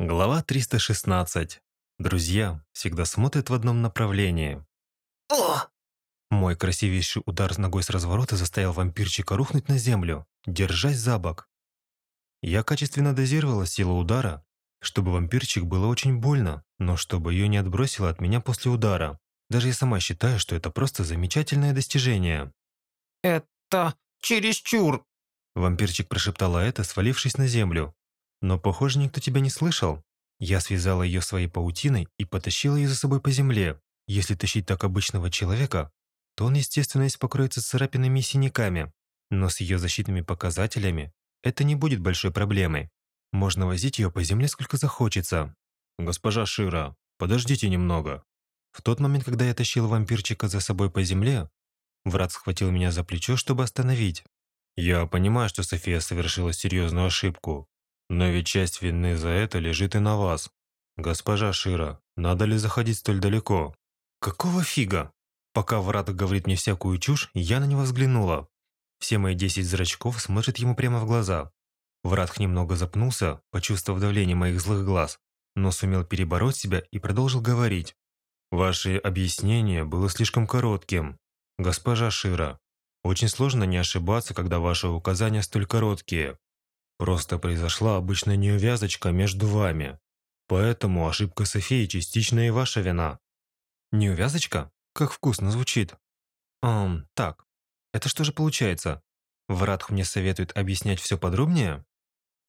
Глава 316. Друзья всегда смотрят в одном направлении. О! Мой красивейший удар с ногой с разворота заставил вампирчика рухнуть на землю, держась за бок. Я качественно дозировала силу удара, чтобы вампирчик было очень больно, но чтобы ее не отбросило от меня после удара. Даже я сама считаю, что это просто замечательное достижение. Это чересчур. Вампирчик прошептала это, свалившись на землю. Но, похоже, никто тебя не слышал. Я связала ее своей паутиной и потащила ее за собой по земле. Если тащить так обычного человека, то он, естественно, весь покроется царапинами и синяками. Но с ее защитными показателями это не будет большой проблемой. Можно возить ее по земле сколько захочется. Госпожа Шира, подождите немного. В тот момент, когда я тащил вампирчика за собой по земле, Врат схватил меня за плечо, чтобы остановить. Я понимаю, что София совершила серьезную ошибку, но ведь часть вины за это лежит и на вас. Госпожа Шира, надо ли заходить столь далеко? Какого фига? Пока Врат говорит мне всякую чушь, я на него взглянула. Все мои десять зрачков смотрят ему прямо в глаза. Вратх немного запнулся, почувствовав давление моих злых глаз, но сумел перебороть себя и продолжил говорить. «Ваше объяснение было слишком коротким. Госпожа Шира, очень сложно не ошибаться, когда ваши указания столь короткие. Просто произошла обычная неувязочка между вами. Поэтому ошибка Софии частично и ваша вина. Неувязочка? Как вкусно звучит. Эм, так, это что же получается? Вратх мне советует объяснять все подробнее?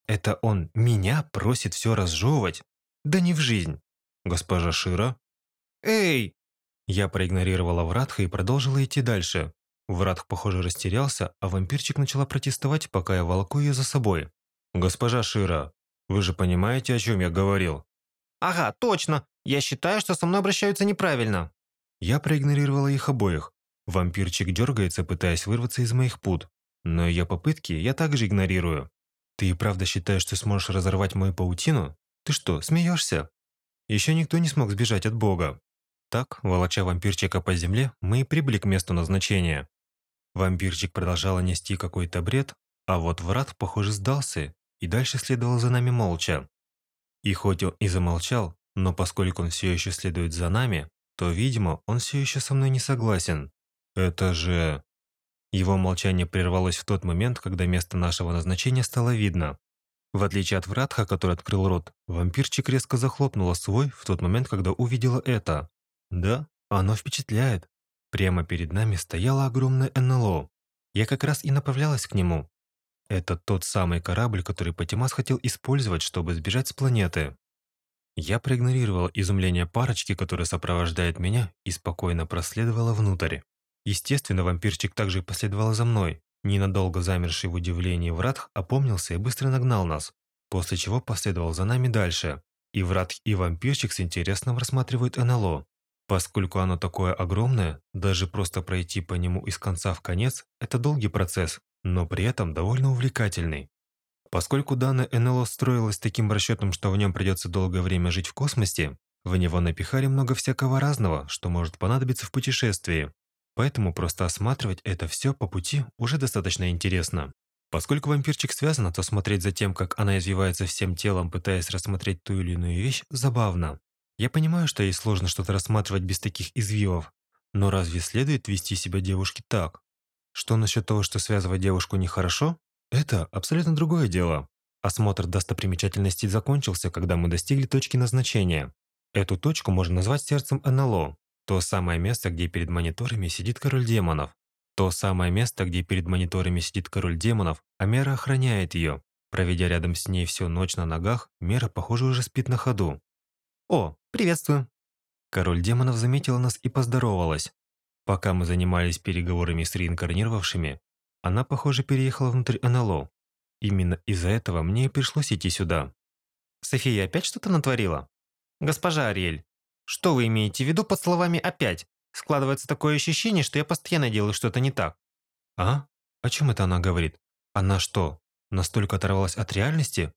Это он меня просит все разжевывать? Да не в жизнь. Госпожа Шира? Эй! Я проигнорировала Вратха и продолжила идти дальше. Вратх, похоже, растерялся, а вампирчик начала протестовать, пока я волоку ее за собой. «Госпожа Шира, вы же понимаете, о чем я говорил?» Ага, точно. Я считаю, что со мной обращаются неправильно. Я проигнорировала их обоих. Вампирчик дергается, пытаясь вырваться из моих пут. Но ее попытки я также игнорирую. Ты и правда считаешь, что сможешь разорвать мою паутину? Ты что, смеешься? Еще никто не смог сбежать от Бога. Так, волоча вампирчика по земле, мы и прибыли к месту назначения. Вампирчик продолжал нести какой-то бред, а вот врат, похоже, сдался и дальше следовал за нами молча. И хоть он и замолчал, но поскольку он все еще следует за нами, то, видимо, он все еще со мной не согласен. Это же... Его молчание прервалось в тот момент, когда место нашего назначения стало видно. В отличие от Вратха, который открыл рот, вампирчик резко захлопнула свой в тот момент, когда увидела это. Да, оно впечатляет. Прямо перед нами стояло огромное НЛО. Я как раз и направлялась к нему, это тот самый корабль, который Патимас хотел использовать, чтобы сбежать с планеты. Я проигнорировал изумление парочки, которая сопровождает меня, и спокойно проследовала внутрь. Естественно, вампирчик также последовал за мной. Ненадолго замерший в удивлении Вратх опомнился и быстро нагнал нас, после чего последовал за нами дальше. И Вратх, и вампирчик с интересом рассматривают НЛО. Поскольку оно такое огромное, даже просто пройти по нему из конца в конец – это долгий процесс, но при этом довольно увлекательный. Поскольку данное НЛО строилось таким расчетом, что в нем придется долгое время жить в космосе, в него напихали много всякого разного, что может понадобиться в путешествии. Поэтому просто осматривать это все по пути уже достаточно интересно. Поскольку вампирчик связан, то смотреть за тем, как она извивается всем телом, пытаясь рассмотреть ту или иную вещь, забавно. Я понимаю, что ей сложно что-то рассматривать без таких извивов, но разве следует вести себя девушке так? Что насчет того, что связывать девушку нехорошо? Это абсолютно другое дело. Осмотр достопримечательностей закончился, когда мы достигли точки назначения. Эту точку можно назвать сердцем НЛО. То самое место, где перед мониторами сидит король демонов. То самое место, где перед мониторами сидит король демонов, а Мера охраняет ее. Проведя рядом с ней всю ночь на ногах, Мера, похоже, уже спит на ходу. «О, приветствую!» Король демонов заметила нас и поздоровалась. Пока мы занимались переговорами с реинкарнировавшими, она, похоже, переехала внутрь НЛО. Именно из-за этого мне пришлось идти сюда. София опять что-то натворила? Госпожа Ариэль, что вы имеете в виду под словами «опять»? Складывается такое ощущение, что я постоянно делаю что-то не так. А? О чем это она говорит? Она что, настолько оторвалась от реальности?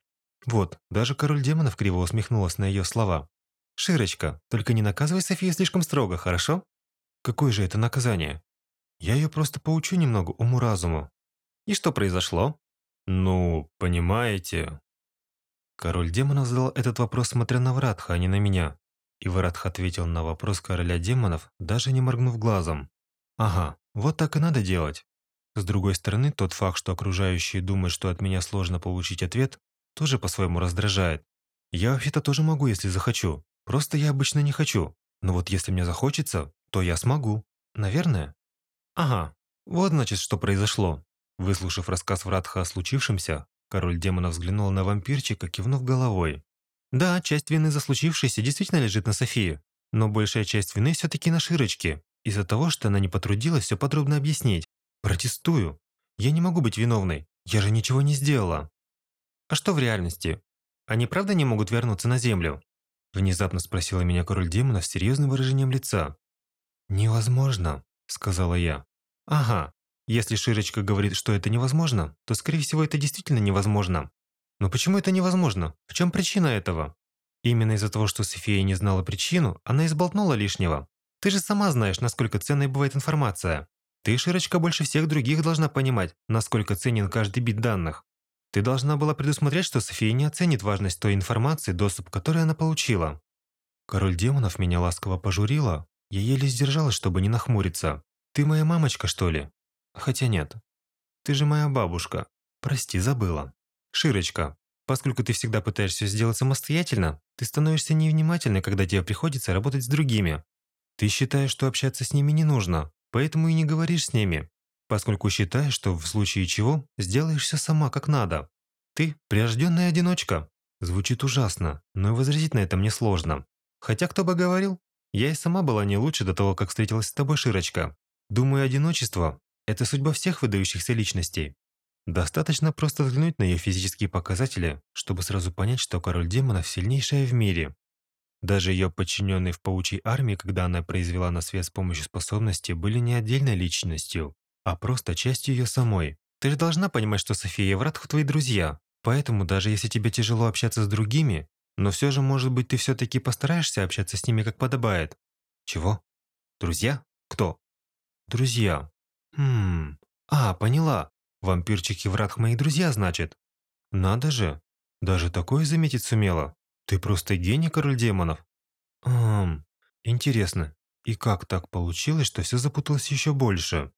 Вот, даже король демонов криво усмехнулась на ее слова. «Широчка, только не наказывай Софию слишком строго, хорошо?» Какое же это наказание? Я ее просто поучу немного уму-разуму. И что произошло? Ну, понимаете. Король демонов задал этот вопрос, смотря на Вратха, а не на меня. И Вратх ответил на вопрос короля демонов, даже не моргнув глазом. Ага, вот так и надо делать. С другой стороны, тот факт, что окружающие думают, что от меня сложно получить ответ, тоже по-своему раздражает. Я вообще-то тоже могу, если захочу. Просто я обычно не хочу. Но вот если мне захочется, то я смогу. Наверное. Ага, вот значит, что произошло. Выслушав рассказ Вратха о случившемся, король демонов взглянул на вампирчика, кивнув головой. Да, часть вины за случившееся действительно лежит на Софии, но большая часть вины все-таки на Широчке, из-за того, что она не потрудилась все подробно объяснить. Протестую. Я не могу быть виновной. Я же ничего не сделала. А что в реальности? Они правда не могут вернуться на Землю? Внезапно спросила меня король демонов с серьезным выражением лица. «Невозможно», — сказала я. «Ага, если Широчка говорит, что это невозможно, то, скорее всего, это действительно невозможно. Но почему это невозможно? В чем причина этого? Именно из-за того, что София не знала причину, она изболтнула лишнего. Ты же сама знаешь, насколько ценной бывает информация. Ты, Широчка, больше всех других должна понимать, насколько ценен каждый бит данных. Ты должна была предусмотреть, что София не оценит важность той информации, доступ к которой она получила. Король демонов меня ласково пожурила. Я еле сдержалась, чтобы не нахмуриться. Ты моя мамочка, что ли? Хотя нет. Ты же моя бабушка. Прости, забыла. Широчка, поскольку ты всегда пытаешься сделать самостоятельно, ты становишься невнимательной, когда тебе приходится работать с другими. Ты считаешь, что общаться с ними не нужно, поэтому и не говоришь с ними, поскольку считаешь, что в случае чего сделаешь все сама как надо. Ты прирожденная одиночка. Звучит ужасно, но и возразить на это мне сложно. Хотя кто бы говорил, я и сама была не лучше до того, как встретилась с тобой, Широчка. Думаю, одиночество – это судьба всех выдающихся личностей. Достаточно просто взглянуть на ее физические показатели, чтобы сразу понять, что король демонов сильнейшая в мире. Даже ее подчиненные в паучьей армии, когда она произвела на свет с помощью способности, были не отдельной личностью, а просто частью ее самой. Ты же должна понимать, что София и Вратх твои друзья. Поэтому даже если тебе тяжело общаться с другими, но все же, может быть, ты все-таки постараешься общаться с ними как подобает. Чего? Друзья? Кто? Друзья. Хм. А, поняла. Вампирчики враг моих друзья, значит. Надо же. Даже такое заметить сумела. Ты просто гений, король демонов. Хм. Интересно. И как так получилось, что все запуталось еще больше?